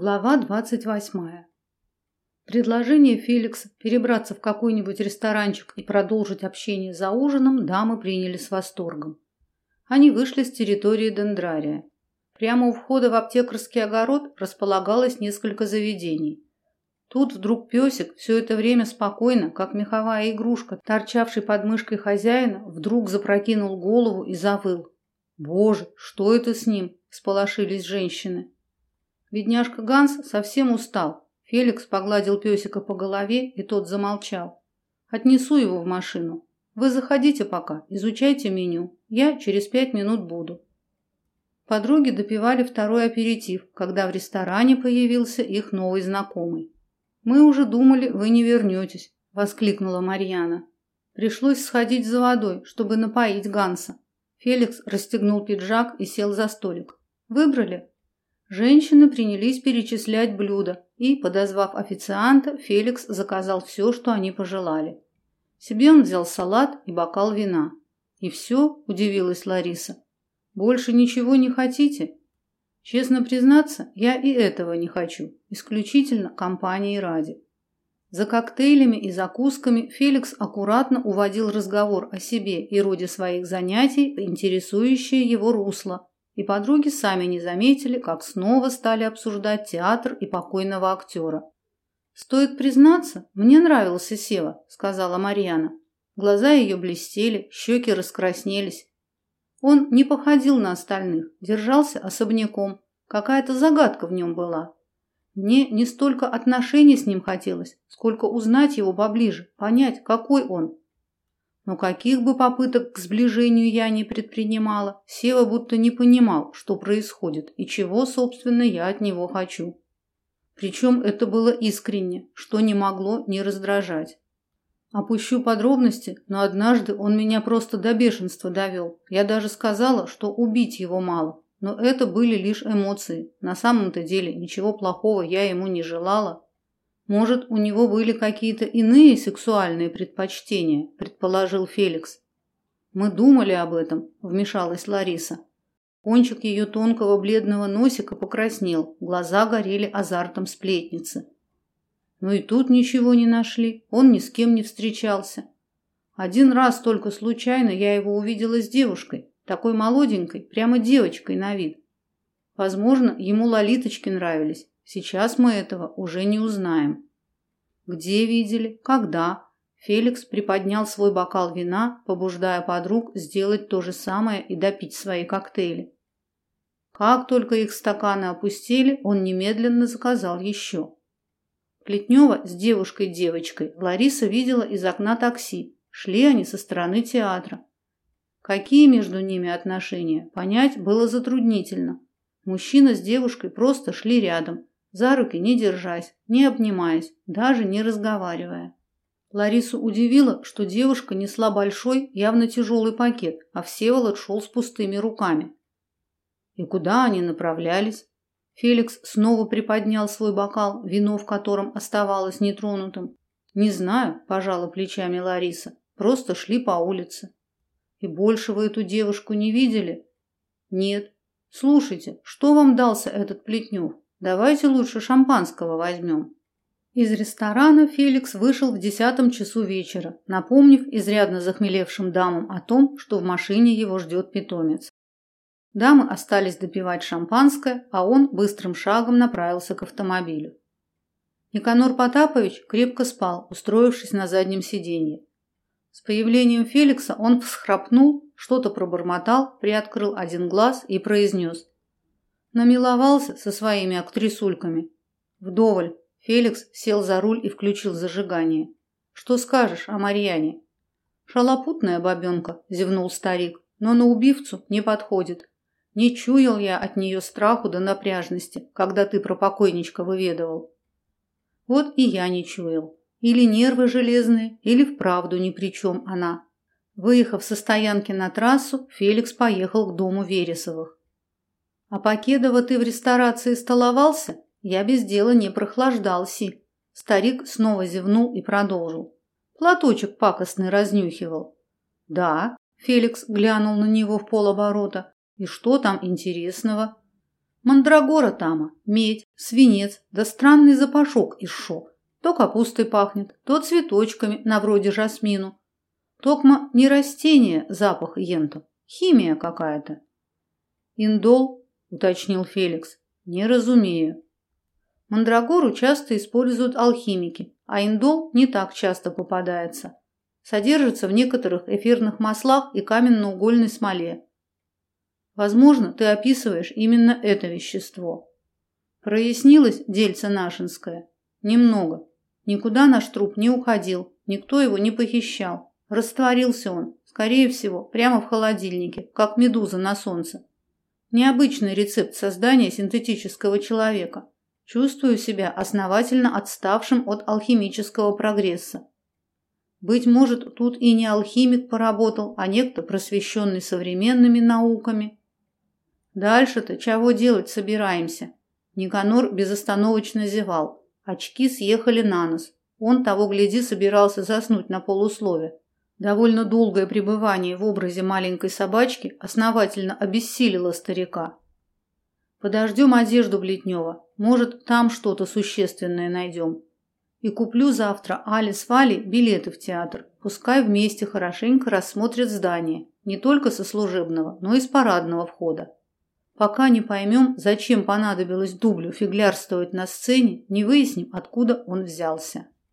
Глава 28. Предложение Феликса перебраться в какой-нибудь ресторанчик и продолжить общение за ужином дамы приняли с восторгом. Они вышли с территории Дендрария. Прямо у входа в аптекарский огород располагалось несколько заведений. Тут вдруг песик, все это время спокойно, как меховая игрушка, торчавший под мышкой хозяина, вдруг запрокинул голову и завыл. «Боже, что это с ним?» – сполошились женщины. Бедняжка Ганс совсем устал. Феликс погладил песика по голове, и тот замолчал. Отнесу его в машину. Вы заходите пока, изучайте меню. Я через пять минут буду. Подруги допивали второй аперитив, когда в ресторане появился их новый знакомый. Мы уже думали, вы не вернетесь», – воскликнула Марьяна. Пришлось сходить за водой, чтобы напоить Ганса. Феликс расстегнул пиджак и сел за столик. Выбрали? Женщины принялись перечислять блюда, и, подозвав официанта, Феликс заказал все, что они пожелали. Себе он взял салат и бокал вина. «И все?» – удивилась Лариса. «Больше ничего не хотите?» «Честно признаться, я и этого не хочу, исключительно компании ради». За коктейлями и закусками Феликс аккуратно уводил разговор о себе и роде своих занятий, интересующее его русло, и подруги сами не заметили, как снова стали обсуждать театр и покойного актера. «Стоит признаться, мне нравился Сева», — сказала Марьяна. Глаза ее блестели, щеки раскраснелись. Он не походил на остальных, держался особняком. Какая-то загадка в нем была. Мне не столько отношений с ним хотелось, сколько узнать его поближе, понять, какой он. Но каких бы попыток к сближению я не предпринимала, Сева будто не понимал, что происходит и чего, собственно, я от него хочу. Причем это было искренне, что не могло не раздражать. Опущу подробности, но однажды он меня просто до бешенства довел. Я даже сказала, что убить его мало. Но это были лишь эмоции. На самом-то деле ничего плохого я ему не желала. Может, у него были какие-то иные сексуальные предпочтения, предположил Феликс. Мы думали об этом, вмешалась Лариса. Кончик ее тонкого бледного носика покраснел, глаза горели азартом сплетницы. Но и тут ничего не нашли, он ни с кем не встречался. Один раз только случайно я его увидела с девушкой, такой молоденькой, прямо девочкой на вид. Возможно, ему лолиточки нравились, Сейчас мы этого уже не узнаем. Где видели? Когда? Феликс приподнял свой бокал вина, побуждая подруг сделать то же самое и допить свои коктейли. Как только их стаканы опустили, он немедленно заказал еще. Плетнева с девушкой-девочкой Лариса видела из окна такси. Шли они со стороны театра. Какие между ними отношения, понять было затруднительно. Мужчина с девушкой просто шли рядом, за руки не держась, не обнимаясь, даже не разговаривая. Ларису удивило, что девушка несла большой, явно тяжелый пакет, а Всеволод шел с пустыми руками. И куда они направлялись? Феликс снова приподнял свой бокал, вино в котором оставалось нетронутым. Не знаю, пожала плечами Лариса. Просто шли по улице. И больше вы эту девушку не видели? Нет. Слушайте, что вам дался этот Плетнев? Давайте лучше шампанского возьмем». Из ресторана Феликс вышел в десятом часу вечера, напомнив изрядно захмелевшим дамам о том, что в машине его ждет питомец. Дамы остались допивать шампанское, а он быстрым шагом направился к автомобилю. Никанор Потапович крепко спал, устроившись на заднем сиденье. С появлением Феликса он всхрапнул, что-то пробормотал, приоткрыл один глаз и произнес Намиловался со своими актрисульками. Вдоволь. Феликс сел за руль и включил зажигание. Что скажешь о Марьяне? Шалопутная бабенка, зевнул старик, но на убивцу не подходит. Не чуял я от нее страху до напряжности, когда ты про покойничка выведывал. Вот и я не чуял. Или нервы железные, или вправду ни при чем она. Выехав со стоянки на трассу, Феликс поехал к дому Вересовых. А Покедова ты в ресторации столовался? Я без дела не прохлаждался. Старик снова зевнул и продолжил. Платочек пакостный разнюхивал. Да, Феликс глянул на него в полоборота. И что там интересного? Мандрагора тама, медь, свинец, да странный запашок из шо. То капустой пахнет, то цветочками, на вроде жасмину. Токма не растение запах енту, химия какая-то. Индол, уточнил Феликс. Не разумею. Мандрагору часто используют алхимики, а индол не так часто попадается. Содержится в некоторых эфирных маслах и каменно-угольной смоле. Возможно, ты описываешь именно это вещество. Прояснилось дельце нашинское? Немного. Никуда наш труп не уходил, никто его не похищал. Растворился он, скорее всего, прямо в холодильнике, как медуза на солнце. Необычный рецепт создания синтетического человека. Чувствую себя основательно отставшим от алхимического прогресса. Быть может, тут и не алхимик поработал, а некто просвещенный современными науками. Дальше-то чего делать собираемся? Никанор безостановочно зевал. Очки съехали на нос. Он того гляди собирался заснуть на полуслове. Довольно долгое пребывание в образе маленькой собачки основательно обессилило старика. Подождем одежду Блетнева. Может, там что-то существенное найдем. И куплю завтра Али с Валей билеты в театр. Пускай вместе хорошенько рассмотрят здание, не только со служебного, но и с парадного входа. Пока не поймем, зачем понадобилось дублю фиглярствовать на сцене, не выясним, откуда он взялся.